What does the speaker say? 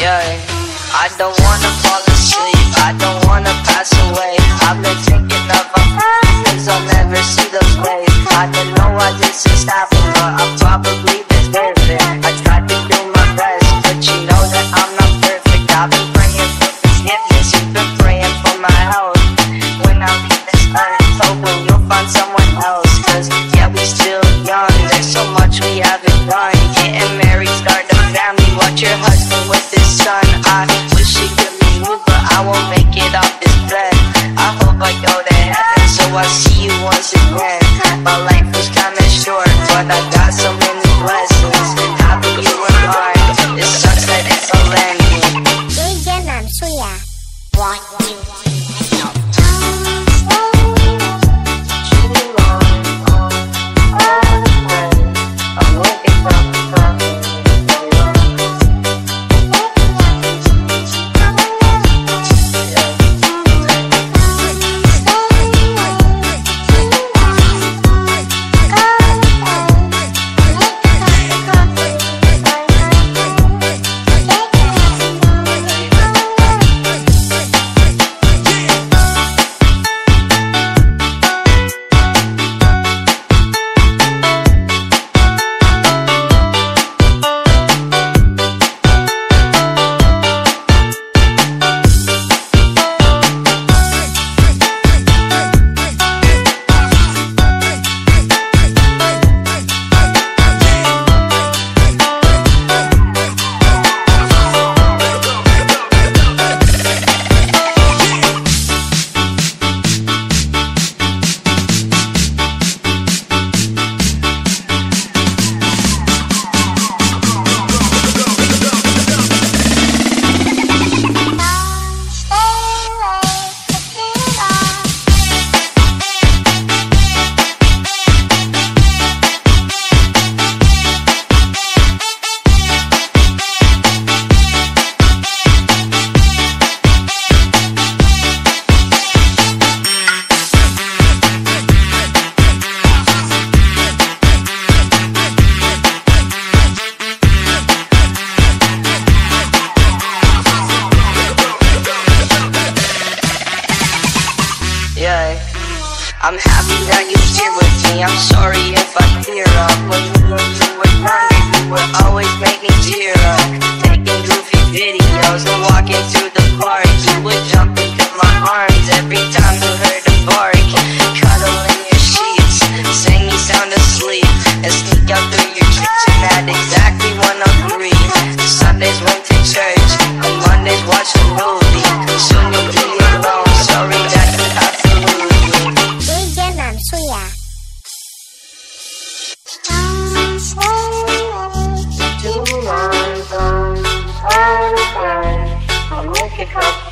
Yeah, I don't wanna fall asleep, I don't wanna pass away. you once again. My life was kinda short, but I got so many blessings. Happy you were mind, it sucks that it's a landing. 一言难说呀，我有。I'm happy that you're here with me. I'm sorry if I tear up. What you were doing Monday, you would always make me tear up. Taking goofy videos and walking through the Bye.